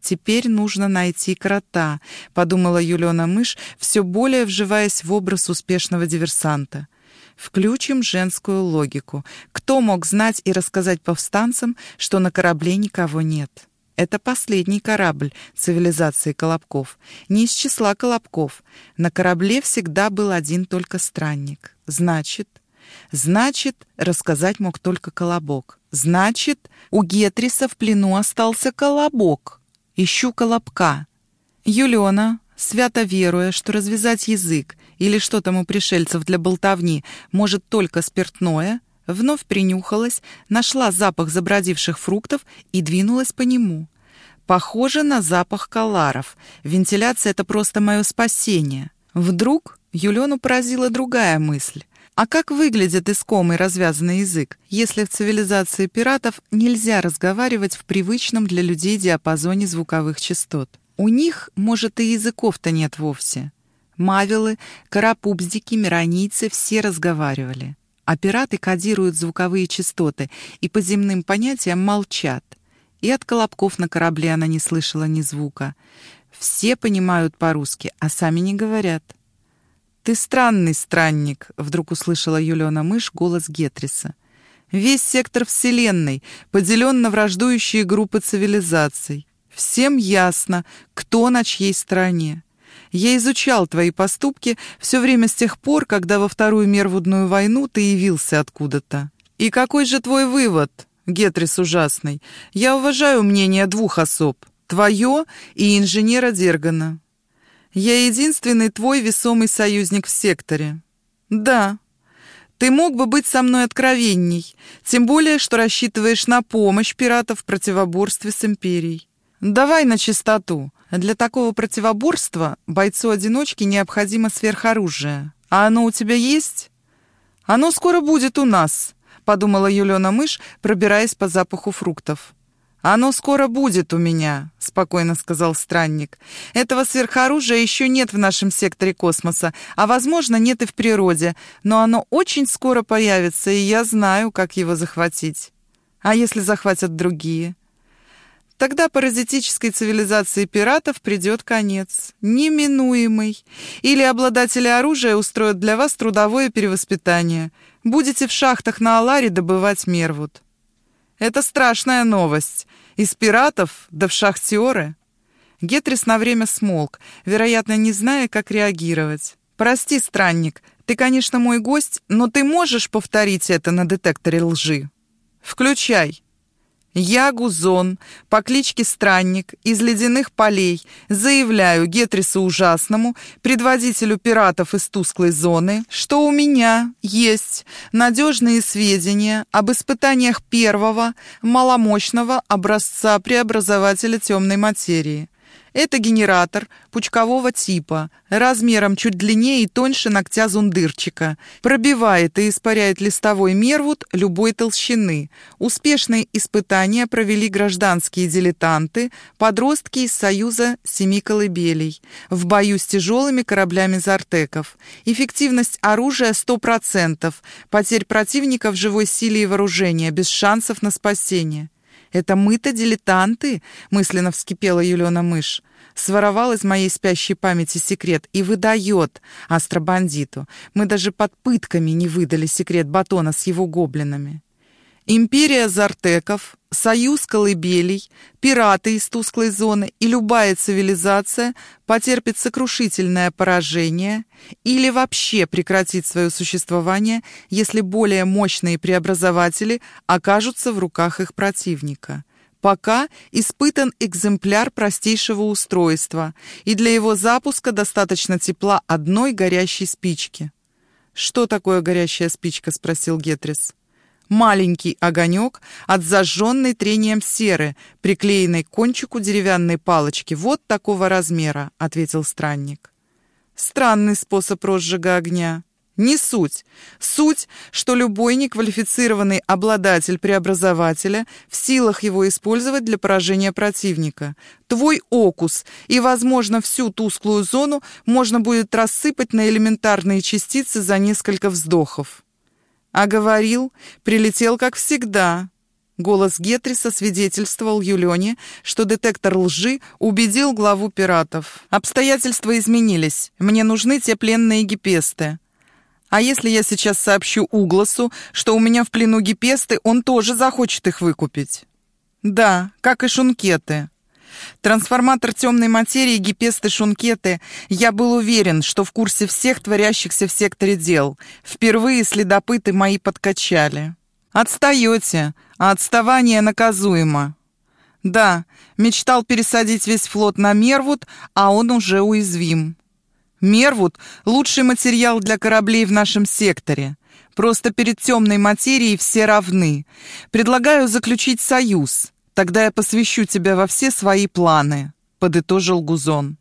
«Теперь нужно найти крота», — подумала Юлена Мышь, все более вживаясь в образ успешного диверсанта. Включим женскую логику. Кто мог знать и рассказать повстанцам, что на корабле никого нет? Это последний корабль цивилизации Колобков. Не из числа Колобков. На корабле всегда был один только странник. Значит... Значит, рассказать мог только Колобок. Значит, у Гетриса в плену остался Колобок. Ищу колобка. Юлиона, свято веруя, что развязать язык или что там у пришельцев для болтовни может только спиртное, вновь принюхалась, нашла запах забродивших фруктов и двинулась по нему. Похоже на запах каларов. Вентиляция — это просто мое спасение. Вдруг Юлену поразила другая мысль. А как выглядит искомый развязанный язык, если в цивилизации пиратов нельзя разговаривать в привычном для людей диапазоне звуковых частот? У них, может, и языков-то нет вовсе. Мавилы, карапубздики, миронийцы все разговаривали. А пираты кодируют звуковые частоты и по земным понятиям молчат. И от колобков на корабле она не слышала ни звука. Все понимают по-русски, а сами не говорят. «Ты странный странник», — вдруг услышала Юлиона Мышь голос Гетриса. «Весь сектор Вселенной поделен на враждующие группы цивилизаций. Всем ясно, кто на чьей стороне. Я изучал твои поступки все время с тех пор, когда во Вторую Мервудную войну ты явился откуда-то. И какой же твой вывод, Гетрис ужасный? Я уважаю мнение двух особ, твое и инженера Дергана. Я единственный твой весомый союзник в секторе. Да, ты мог бы быть со мной откровенней, тем более, что рассчитываешь на помощь пиратов в противоборстве с Империей. Давай на чистоту. Для такого противоборства бойцу-одиночке необходимо сверхоружие. А оно у тебя есть? Оно скоро будет у нас, подумала Юлена Мышь, пробираясь по запаху фруктов. «Оно скоро будет у меня», — спокойно сказал странник. «Этого сверхоружия еще нет в нашем секторе космоса, а, возможно, нет и в природе, но оно очень скоро появится, и я знаю, как его захватить. А если захватят другие?» Тогда паразитической цивилизации пиратов придет конец, неминуемый. Или обладатели оружия устроят для вас трудовое перевоспитание. Будете в шахтах на Аларе добывать мервуд. Это страшная новость. Из пиратов да в шахтеры. Гетрис на время смолк, вероятно, не зная, как реагировать. «Прости, странник, ты, конечно, мой гость, но ты можешь повторить это на детекторе лжи?» «Включай». Я Гузон, по кличке Странник, из ледяных полей, заявляю Гетрису Ужасному, предводителю пиратов из тусклой зоны, что у меня есть надежные сведения об испытаниях первого маломощного образца преобразователя темной материи. Это генератор пучкового типа, размером чуть длиннее и тоньше ногтя зундырчика. Пробивает и испаряет листовой мервуд любой толщины. Успешные испытания провели гражданские дилетанты, подростки из Союза Семи Колыбелей, в бою с тяжелыми кораблями Зартеков. Эффективность оружия 100%, потерь противника в живой силе и вооружения, без шансов на спасение. «Это мы-то дилетанты?» — мысленно вскипела Юлена Мышь. Своровал из моей спящей памяти секрет и выдает астробандиту. Мы даже под пытками не выдали секрет батона с его гоблинами. Империя Зартеков, союз колыбелей, пираты из тусклой зоны и любая цивилизация потерпит сокрушительное поражение или вообще прекратит свое существование, если более мощные преобразователи окажутся в руках их противника. Пока испытан экземпляр простейшего устройства, и для его запуска достаточно тепла одной горящей спички. «Что такое горящая спичка?» — спросил Гетрис маленький огонек от зажженной трением серы, приклеенной к кончику деревянной палочки. Вот такого размера, — ответил странник. Странный способ розжига огня. Не суть. Суть, что любой неквалифицированный обладатель преобразователя в силах его использовать для поражения противника. Твой окус, и, возможно, всю тусклую зону можно будет рассыпать на элементарные частицы за несколько вздохов. А говорил, прилетел как всегда. Голос Гетриса свидетельствовал Юлене, что детектор лжи убедил главу пиратов. Обстоятельства изменились. Мне нужны те пленные гипесты. А если я сейчас сообщу Угласу, что у меня в плену гипесты, он тоже захочет их выкупить? Да, как и шункеты. Трансформатор темной материи, гипесты, шункеты. Я был уверен, что в курсе всех творящихся в секторе дел. Впервые следопыты мои подкачали. Отстаете, а отставание наказуемо. Да, мечтал пересадить весь флот на Мервуд, а он уже уязвим. Мервуд — лучший материал для кораблей в нашем секторе. Просто перед темной материей все равны. Предлагаю заключить союз. Тогда я посвящу тебя во все свои планы», — подытожил Гузон.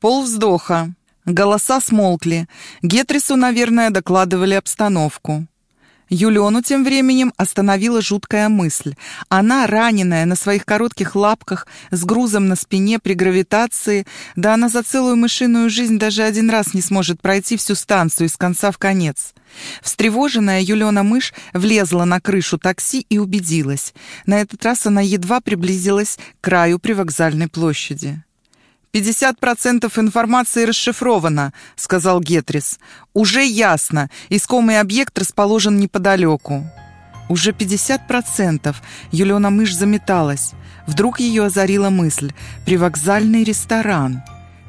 Пол вздоха. Голоса смолкли. Гетрису, наверное, докладывали обстановку. Юлиону тем временем остановила жуткая мысль. Она, раненая на своих коротких лапках, с грузом на спине при гравитации, да она за целую мышиную жизнь даже один раз не сможет пройти всю станцию из конца в конец. Встревоженная Юлиона мышь влезла на крышу такси и убедилась. На этот раз она едва приблизилась к краю привокзальной площади. «Пятьдесят процентов информации расшифровано», — сказал Гетрис. «Уже ясно. Искомый объект расположен неподалеку». «Уже пятьдесят процентов», — Юлиона мышь заметалась. Вдруг ее озарила мысль. «Привокзальный ресторан».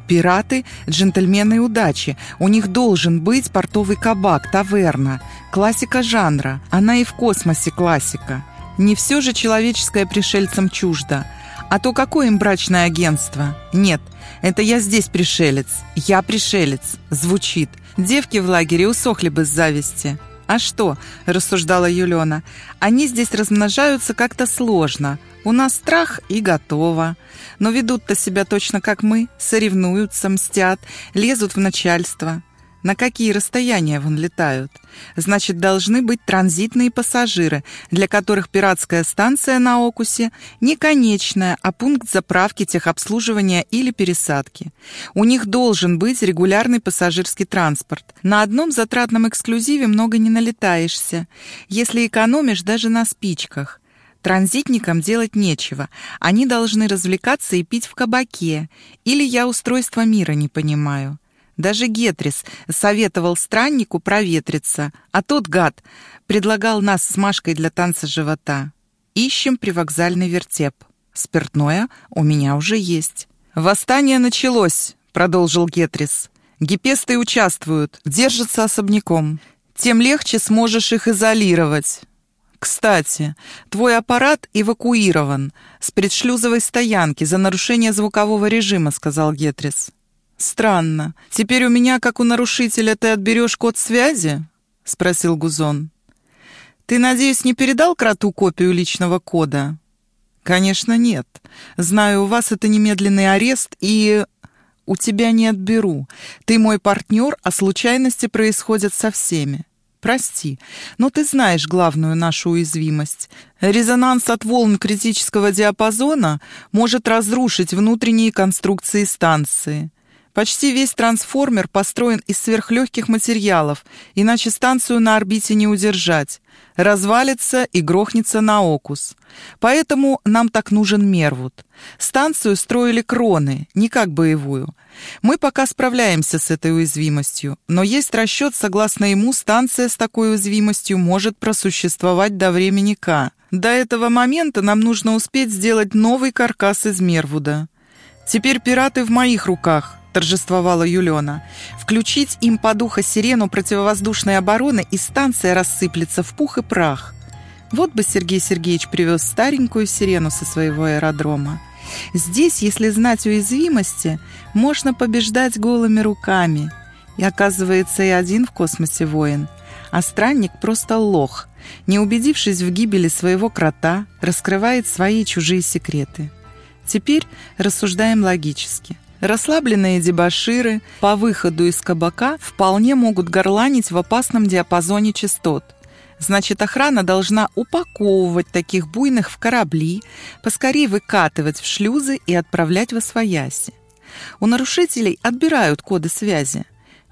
Пираты — джентльмены удачи. У них должен быть портовый кабак, таверна. Классика жанра. Она и в космосе классика. Не все же человеческое пришельцам чуждо. А то какое им брачное агентство? Нет, это я здесь пришелец. Я пришелец. Звучит. Девки в лагере усохли бы с зависти. «А что?» – рассуждала Юлена. «Они здесь размножаются как-то сложно. У нас страх и готово. Но ведут-то себя точно как мы, соревнуются, мстят, лезут в начальство. На какие расстояния вон летают? Значит, должны быть транзитные пассажиры, для которых пиратская станция на Окусе не конечная, а пункт заправки, техобслуживания или пересадки. У них должен быть регулярный пассажирский транспорт. На одном затратном эксклюзиве много не налетаешься, если экономишь даже на спичках. Транзитникам делать нечего. Они должны развлекаться и пить в кабаке. Или я устройство мира не понимаю. Даже Гетрис советовал страннику проветриться, а тот гад предлагал нас с Машкой для танца живота. Ищем привокзальный вертеп. Спиртное у меня уже есть. «Восстание началось», — продолжил Гетрис. «Гипесты участвуют, держатся особняком. Тем легче сможешь их изолировать». «Кстати, твой аппарат эвакуирован с предшлюзовой стоянки за нарушение звукового режима», — сказал Гетрис. «Странно. Теперь у меня, как у нарушителя, ты отберешь код связи?» — спросил Гузон. «Ты, надеюсь, не передал кроту копию личного кода?» «Конечно, нет. Знаю, у вас это немедленный арест и...» «У тебя не отберу. Ты мой партнер, а случайности происходят со всеми. Прости, но ты знаешь главную нашу уязвимость. Резонанс от волн критического диапазона может разрушить внутренние конструкции станции. Почти весь трансформер построен из сверхлегких материалов, иначе станцию на орбите не удержать. Развалится и грохнется на окус. Поэтому нам так нужен Мервуд. Станцию строили кроны, не как боевую. Мы пока справляемся с этой уязвимостью, но есть расчет, согласно ему, станция с такой уязвимостью может просуществовать до времени К. До этого момента нам нужно успеть сделать новый каркас из Мервуда. Теперь пираты в моих руках, торжествовала Юлена. Включить им по духа сирену противовоздушной обороны, и станция рассыплется в пух и прах. Вот бы Сергей Сергеевич привез старенькую сирену со своего аэродрома. Здесь, если знать уязвимости, можно побеждать голыми руками. И оказывается, и один в космосе воин. А странник просто лох. Не убедившись в гибели своего крота, раскрывает свои чужие секреты. Теперь рассуждаем логически. Расслабленные дебоширы по выходу из кабака вполне могут горланить в опасном диапазоне частот – Значит, охрана должна упаковывать таких буйных в корабли, поскорее выкатывать в шлюзы и отправлять в освояси. У нарушителей отбирают коды связи.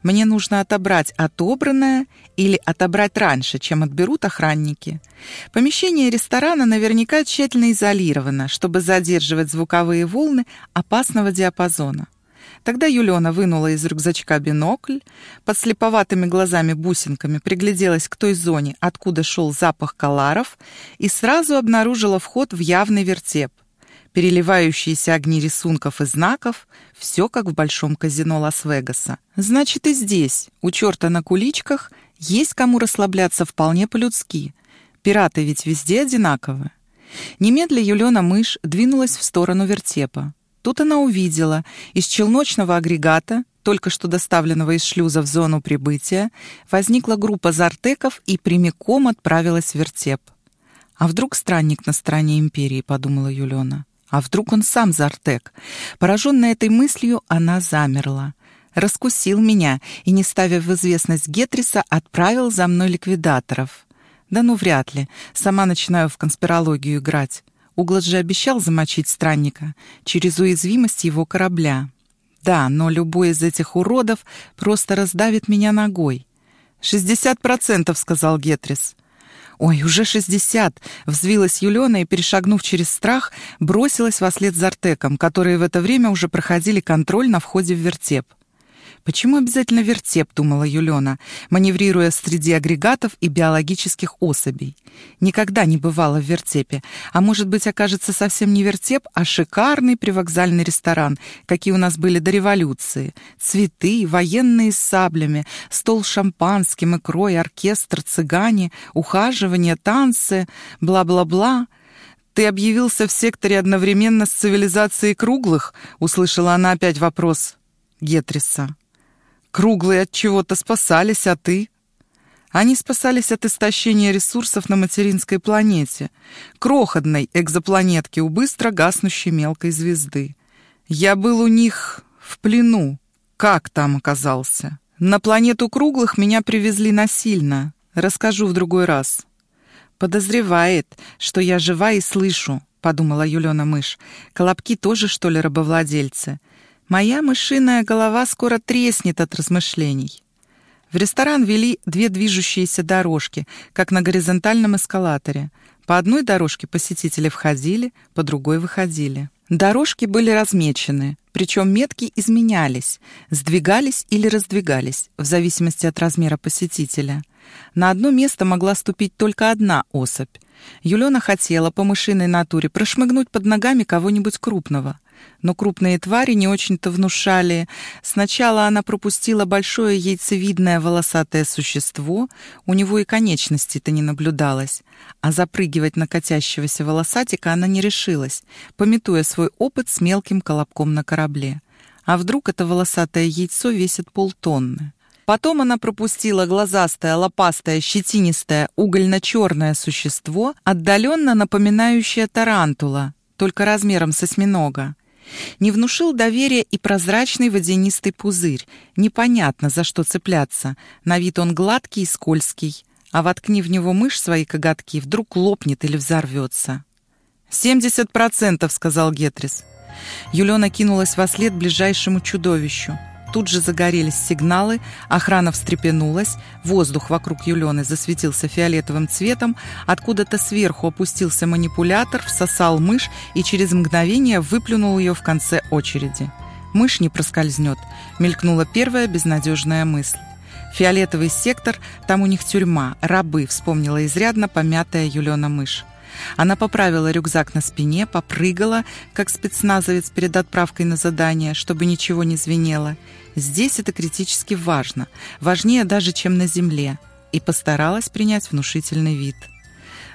Мне нужно отобрать отобранное или отобрать раньше, чем отберут охранники. Помещение ресторана наверняка тщательно изолировано, чтобы задерживать звуковые волны опасного диапазона. Тогда Юлена вынула из рюкзачка бинокль, под слеповатыми глазами-бусинками пригляделась к той зоне, откуда шел запах каларов, и сразу обнаружила вход в явный вертеп. Переливающиеся огни рисунков и знаков — все как в большом казино Лас-Вегаса. Значит, и здесь, у черта на куличках, есть кому расслабляться вполне по-людски. Пираты ведь везде одинаковы. Немедля Юлена мышь двинулась в сторону вертепа. Тут она увидела из челночного агрегата, только что доставленного из шлюза в зону прибытия, возникла группа зартеков и прямиком отправилась в вертеп. «А вдруг странник на стороне империи?» — подумала Юлена. «А вдруг он сам зартек?» Пораженная этой мыслью, она замерла. Раскусил меня и, не ставя в известность Гетриса, отправил за мной ликвидаторов. Да ну вряд ли. Сама начинаю в конспирологию играть. Углас же обещал замочить странника через уязвимость его корабля. Да, но любой из этих уродов просто раздавит меня ногой. «Шестьдесят процентов», — сказал Гетрис. «Ой, уже шестьдесят!» — взвилась Юлена и, перешагнув через страх, бросилась во след за Артеком, которые в это время уже проходили контроль на входе в вертеп. Почему обязательно вертеп, думала Юлена, маневрируя среди агрегатов и биологических особей. Никогда не бывала в вертепе, а может быть окажется совсем не вертеп, а шикарный привокзальный ресторан, какие у нас были до революции. Цветы, военные с саблями, стол с шампанским, икрой, оркестр, цыгане, ухаживание, танцы, бла-бла-бла. «Ты объявился в секторе одновременно с цивилизацией круглых?» — услышала она опять вопрос Гетриса. Круглые от чего-то спасались, а ты? Они спасались от истощения ресурсов на материнской планете, крохотной экзопланетке у быстро гаснущей мелкой звезды. Я был у них в плену. Как там оказался? На планету круглых меня привезли насильно. Расскажу в другой раз. Подозревает, что я жива и слышу, подумала Юлена мышь. Колобки тоже, что ли, рабовладельцы? Моя мышиная голова скоро треснет от размышлений. В ресторан вели две движущиеся дорожки, как на горизонтальном эскалаторе. По одной дорожке посетители входили, по другой выходили. Дорожки были размечены, причем метки изменялись, сдвигались или раздвигались, в зависимости от размера посетителя. На одно место могла ступить только одна особь. Юлена хотела по мышиной натуре прошмыгнуть под ногами кого-нибудь крупного — но крупные твари не очень-то внушали. Сначала она пропустила большое яйцевидное волосатое существо, у него и конечностей-то не наблюдалось, а запрыгивать на катящегося волосатика она не решилась, пометуя свой опыт с мелким колобком на корабле. А вдруг это волосатое яйцо весит полтонны? Потом она пропустила глазастое, лопастое, щетинистое, угольно-черное существо, отдаленно напоминающее тарантула, только размером с осьминога. Не внушил доверия и прозрачный водянистый пузырь. Непонятно, за что цепляться. На вид он гладкий и скользкий. А воткни в него мышь свои коготки, вдруг лопнет или взорвется. «Семьдесят процентов», — сказал Гетрис. Юлена кинулась во след ближайшему чудовищу. Тут же загорелись сигналы, охрана встрепенулась, воздух вокруг Юлены засветился фиолетовым цветом, откуда-то сверху опустился манипулятор, всосал мышь и через мгновение выплюнул ее в конце очереди. «Мышь не проскользнет», — мелькнула первая безнадежная мысль. «Фиолетовый сектор, там у них тюрьма, рабы», — вспомнила изрядно помятая Юлена мышь. Она поправила рюкзак на спине, попрыгала, как спецназовец перед отправкой на задание, чтобы ничего не звенело. Здесь это критически важно, важнее даже, чем на Земле, и постаралась принять внушительный вид.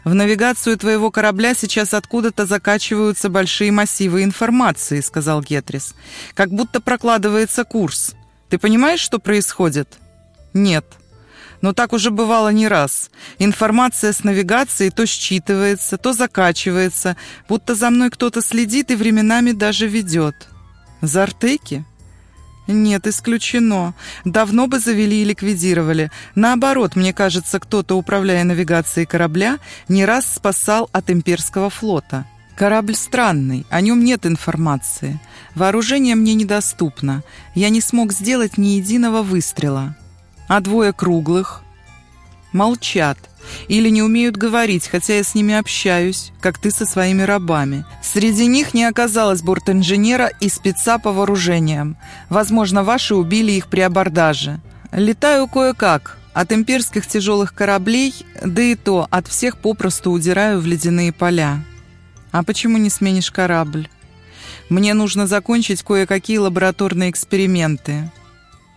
В навигацию твоего корабля сейчас откуда-то закачиваются большие массивы информации, сказал Гетрис. Как будто прокладывается курс. Ты понимаешь, что происходит? Нет. Но так уже бывало не раз. Информация с навигацией то считывается, то закачивается, будто за мной кто-то следит и временами даже ведет. Зартеки? Нет, исключено. Давно бы завели и ликвидировали. Наоборот, мне кажется, кто-то, управляя навигацией корабля, не раз спасал от имперского флота. Корабль странный, о нем нет информации. Вооружение мне недоступно. Я не смог сделать ни единого выстрела а двое круглых молчат или не умеют говорить, хотя я с ними общаюсь, как ты со своими рабами. Среди них не оказалось бортинженера и спеца по вооружениям. Возможно, ваши убили их при абордаже. Летаю кое-как. От имперских тяжелых кораблей, да и то от всех попросту удираю в ледяные поля. А почему не сменишь корабль? Мне нужно закончить кое-какие лабораторные эксперименты.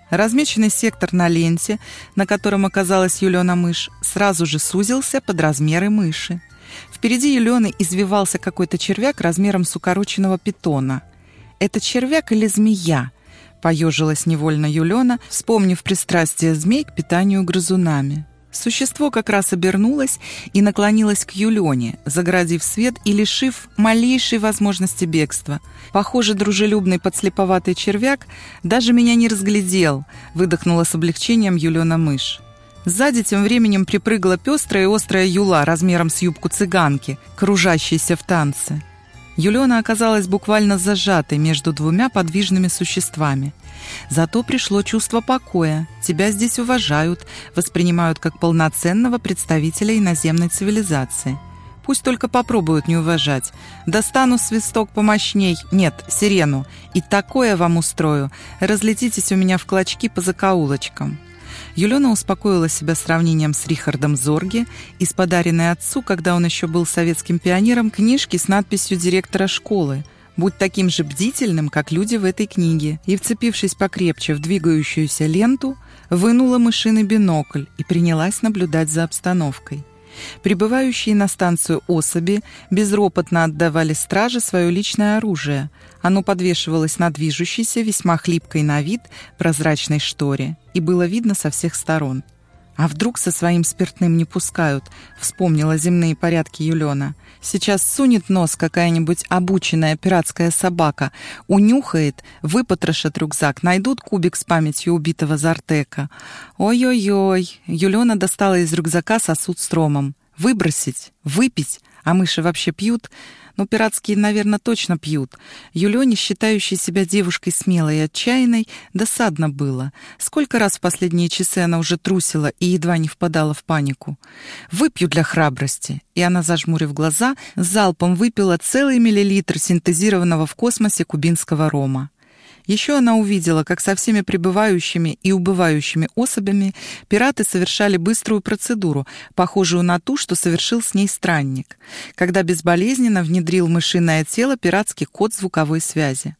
Размеченный сектор на ленте, на котором оказалась Юлена мышь, сразу же сузился под размеры мыши. Впереди Юлены извивался какой-то червяк размером с укороченного питона. «Это червяк или змея?» — поежилась невольно Юлена, вспомнив пристрастие змей к питанию грызунами. Существо как раз обернулось и наклонилось к Юлене, заградив свет и лишив малейшей возможности бегства. Похоже, дружелюбный подслеповатый червяк даже меня не разглядел, выдохнула с облегчением Юлена мышь. Сзади тем временем припрыгала пестрая и острая юла размером с юбку цыганки, кружащейся в танце. Юлена оказалась буквально зажатой между двумя подвижными существами. Зато пришло чувство покоя. Тебя здесь уважают, воспринимают как полноценного представителя иноземной цивилизации. Пусть только попробуют не уважать. Достану свисток помощней, нет, сирену, и такое вам устрою. Разлетитесь у меня в клочки по закоулочкам. Юлена успокоила себя сравнением с Рихардом Зорге из подаренной отцу, когда он еще был советским пионером, книжки с надписью директора школы «Будь таким же бдительным, как люди в этой книге», и, вцепившись покрепче в двигающуюся ленту, вынула мышиный бинокль и принялась наблюдать за обстановкой. Прибывающие на станцию особи безропотно отдавали страже свое личное оружие. Оно подвешивалось на движущейся, весьма хлипкой на вид, прозрачной шторе, и было видно со всех сторон. «А вдруг со своим спиртным не пускают?» — вспомнила земные порядки Юлена. «Сейчас сунет нос какая-нибудь обученная пиратская собака, унюхает, выпотрошат рюкзак, найдут кубик с памятью убитого Зартека. Ой-ой-ой!» Юлена достала из рюкзака сосуд с ромом. «Выбросить? Выпить? А мыши вообще пьют?» Ну, пиратские, наверное, точно пьют. Юлёне, считающей себя девушкой смелой и отчаянной, досадно было. Сколько раз в последние часы она уже трусила и едва не впадала в панику. «Выпью для храбрости!» И она, зажмурив глаза, залпом выпила целый миллилитр синтезированного в космосе кубинского рома. Еще она увидела, как со всеми прибывающими и убывающими особями пираты совершали быструю процедуру, похожую на ту, что совершил с ней странник, когда безболезненно внедрил мышиное тело пиратский код звуковой связи.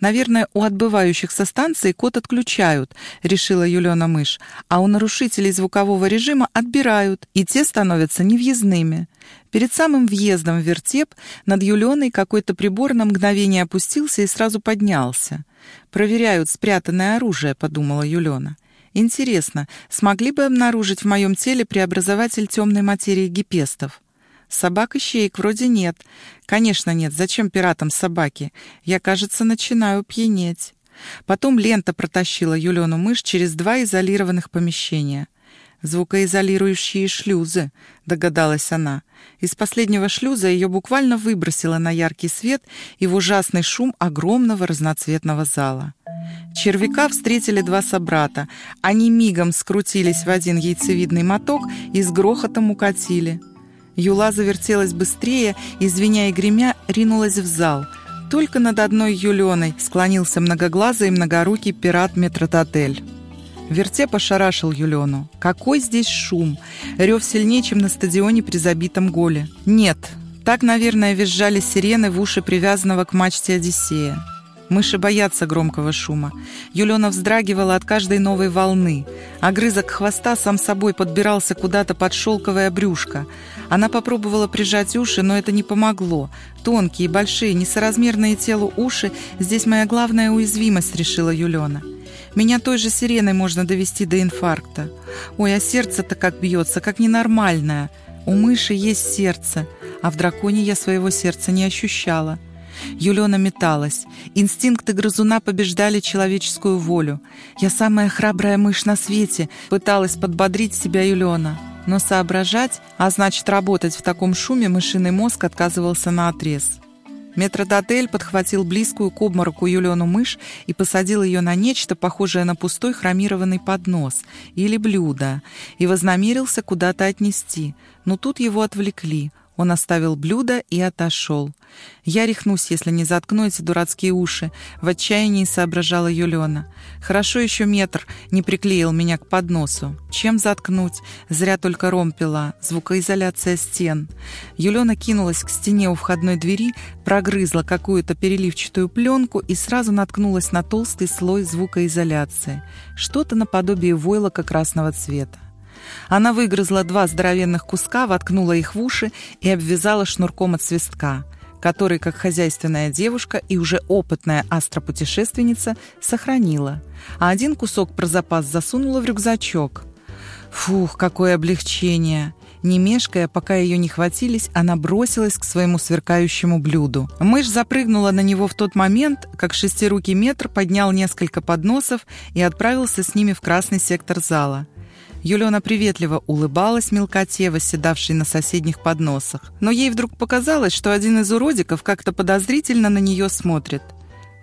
«Наверное, у отбывающих со станции код отключают», — решила Юлена Мышь, «а у нарушителей звукового режима отбирают, и те становятся невъездными». Перед самым въездом в вертеп над Юленой какой-то прибор на мгновение опустился и сразу поднялся. «Проверяют спрятанное оружие», — подумала Юлена. «Интересно, смогли бы обнаружить в моем теле преобразователь темной материи гипестов?» Собак и щеек вроде нет. Конечно, нет. Зачем пиратам собаки? Я, кажется, начинаю пьянеть. Потом лента протащила Юлену мышь через два изолированных помещения. «Звукоизолирующие шлюзы», — догадалась она. Из последнего шлюза ее буквально выбросило на яркий свет и в ужасный шум огромного разноцветного зала. Червяка встретили два собрата. Они мигом скрутились в один яйцевидный моток и с грохотом укатили. Юла завертелась быстрее и, звеня и гремя, ринулась в зал. Только над одной Юленой склонился многоглазый и многорукий пират-метрототель. Вертеп ошарашил Юлену. Какой здесь шум! Рев сильнее, чем на стадионе при забитом голе. Нет, так, наверное, визжали сирены в уши привязанного к мачте Одиссея. Мыши боятся громкого шума. Юлена вздрагивала от каждой новой волны. Огрызок хвоста сам собой подбирался куда-то под шелковое брюшко. Она попробовала прижать уши, но это не помогло. Тонкие, большие, несоразмерные телу уши — здесь моя главная уязвимость, решила Юлена. Меня той же сиреной можно довести до инфаркта. Ой, а сердце-то как бьется, как ненормальное. У мыши есть сердце, а в драконе я своего сердца не ощущала. Юлена металась. Инстинкты грызуна побеждали человеческую волю. «Я самая храбрая мышь на свете», — пыталась подбодрить себя Юлена. Но соображать, а значит работать в таком шуме, мышиный мозг отказывался на отрез. Метродотель подхватил близкую к обмороку Юлену мышь и посадил ее на нечто, похожее на пустой хромированный поднос или блюдо, и вознамерился куда-то отнести. Но тут его отвлекли — он оставил блюдо и отошел. «Я рехнусь, если не заткну эти дурацкие уши», — в отчаянии соображала Юлена. «Хорошо еще метр не приклеил меня к подносу. Чем заткнуть? Зря только ром пила. Звукоизоляция стен». Юлена кинулась к стене у входной двери, прогрызла какую-то переливчатую пленку и сразу наткнулась на толстый слой звукоизоляции. Что-то наподобие войлока красного цвета. Она выгрызла два здоровенных куска, воткнула их в уши и обвязала шнурком от свистка, который, как хозяйственная девушка и уже опытная астропутешественница, сохранила, а один кусок про запас засунула в рюкзачок. Фух, какое облегчение! Не мешкая, пока ее не хватились, она бросилась к своему сверкающему блюду. Мышь запрыгнула на него в тот момент, как шестирукий метр поднял несколько подносов и отправился с ними в красный сектор зала. Юлена приветливо улыбалась мелкоте, восседавшей на соседних подносах. Но ей вдруг показалось, что один из уродиков как-то подозрительно на нее смотрит.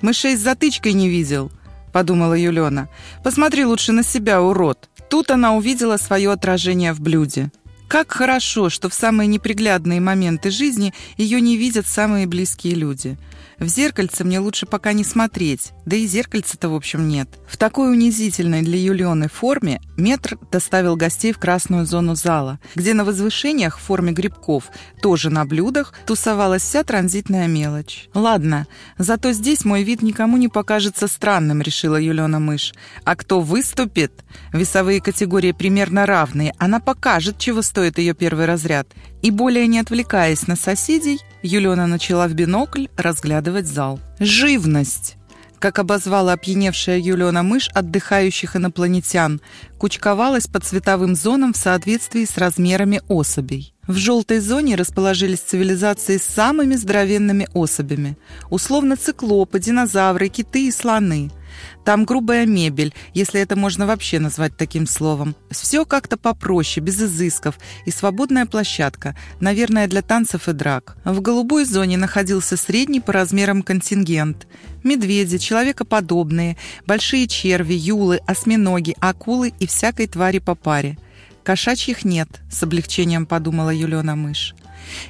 «Мышей с затычкой не видел», — подумала Юлена. «Посмотри лучше на себя, урод». Тут она увидела свое отражение в блюде. Как хорошо, что в самые неприглядные моменты жизни ее не видят самые близкие люди — в зеркальце мне лучше пока не смотреть, да и зеркальца-то, в общем, нет. В такой унизительной для Юлионы форме метр доставил гостей в красную зону зала, где на возвышениях в форме грибков, тоже на блюдах, тусовалась вся транзитная мелочь. «Ладно, зато здесь мой вид никому не покажется странным», — решила Юлена мышь. «А кто выступит? Весовые категории примерно равные. Она покажет, чего стоит ее первый разряд. И более не отвлекаясь на соседей, Юлена начала в бинокль разглядывать зал. «Живность!» как обозвала опьяневшая Юлена мышь отдыхающих инопланетян, кучковалась по цветовым зонам в соответствии с размерами особей. В желтой зоне расположились цивилизации с самыми здоровенными особями. Условно циклопы, динозавры, киты и слоны – там грубая мебель, если это можно вообще назвать таким словом. Все как-то попроще, без изысков. И свободная площадка, наверное, для танцев и драк. В голубой зоне находился средний по размерам контингент. Медведи, человекоподобные, большие черви, юлы, осьминоги, акулы и всякой твари по паре. Кошачьих нет, с облегчением подумала Юлена мышь.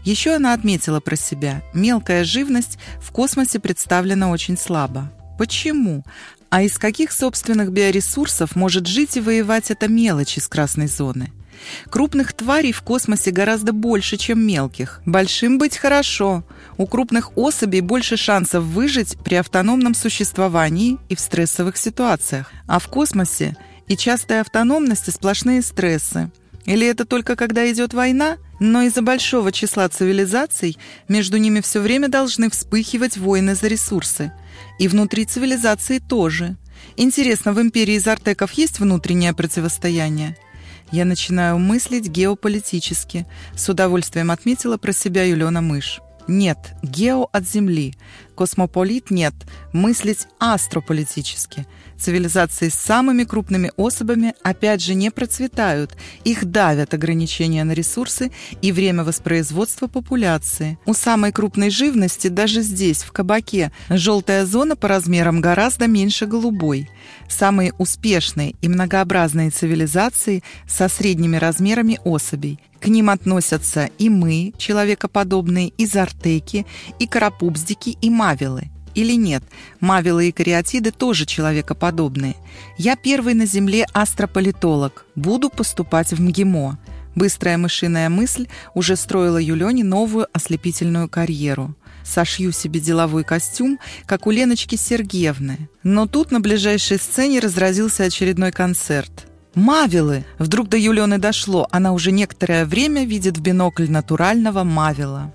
Еще она отметила про себя. Мелкая живность в космосе представлена очень слабо. Почему? А из каких собственных биоресурсов может жить и воевать эта мелочь из красной зоны? Крупных тварей в космосе гораздо больше, чем мелких. Большим быть хорошо. У крупных особей больше шансов выжить при автономном существовании и в стрессовых ситуациях. А в космосе и частая автономность и сплошные стрессы. Или это только когда идет война? Но из-за большого числа цивилизаций между ними все время должны вспыхивать войны за ресурсы. И внутри цивилизации тоже. Интересно, в империи Зартеков есть внутреннее противостояние? Я начинаю мыслить геополитически. С удовольствием отметила про себя Юлена Мышь. Нет, гео от Земли. Космополит нет. Мыслить астрополитически. Цивилизации с самыми крупными особами опять же не процветают. Их давят ограничения на ресурсы и время воспроизводства популяции. У самой крупной живности даже здесь, в кабаке, желтая зона по размерам гораздо меньше голубой. Самые успешные и многообразные цивилизации со средними размерами особей. К ним относятся и мы, человекоподобные, и зартеки, и карапубздики, и мавилы. Или нет, мавилы и кариатиды тоже человекоподобные. Я первый на Земле астрополитолог. Буду поступать в МГИМО. Быстрая мышиная мысль уже строила Юлене новую ослепительную карьеру. Сошью себе деловой костюм, как у Леночки Сергеевны. Но тут на ближайшей сцене разразился очередной концерт – Мавилы! Вдруг до Юлены дошло, она уже некоторое время видит в бинокль натурального мавила.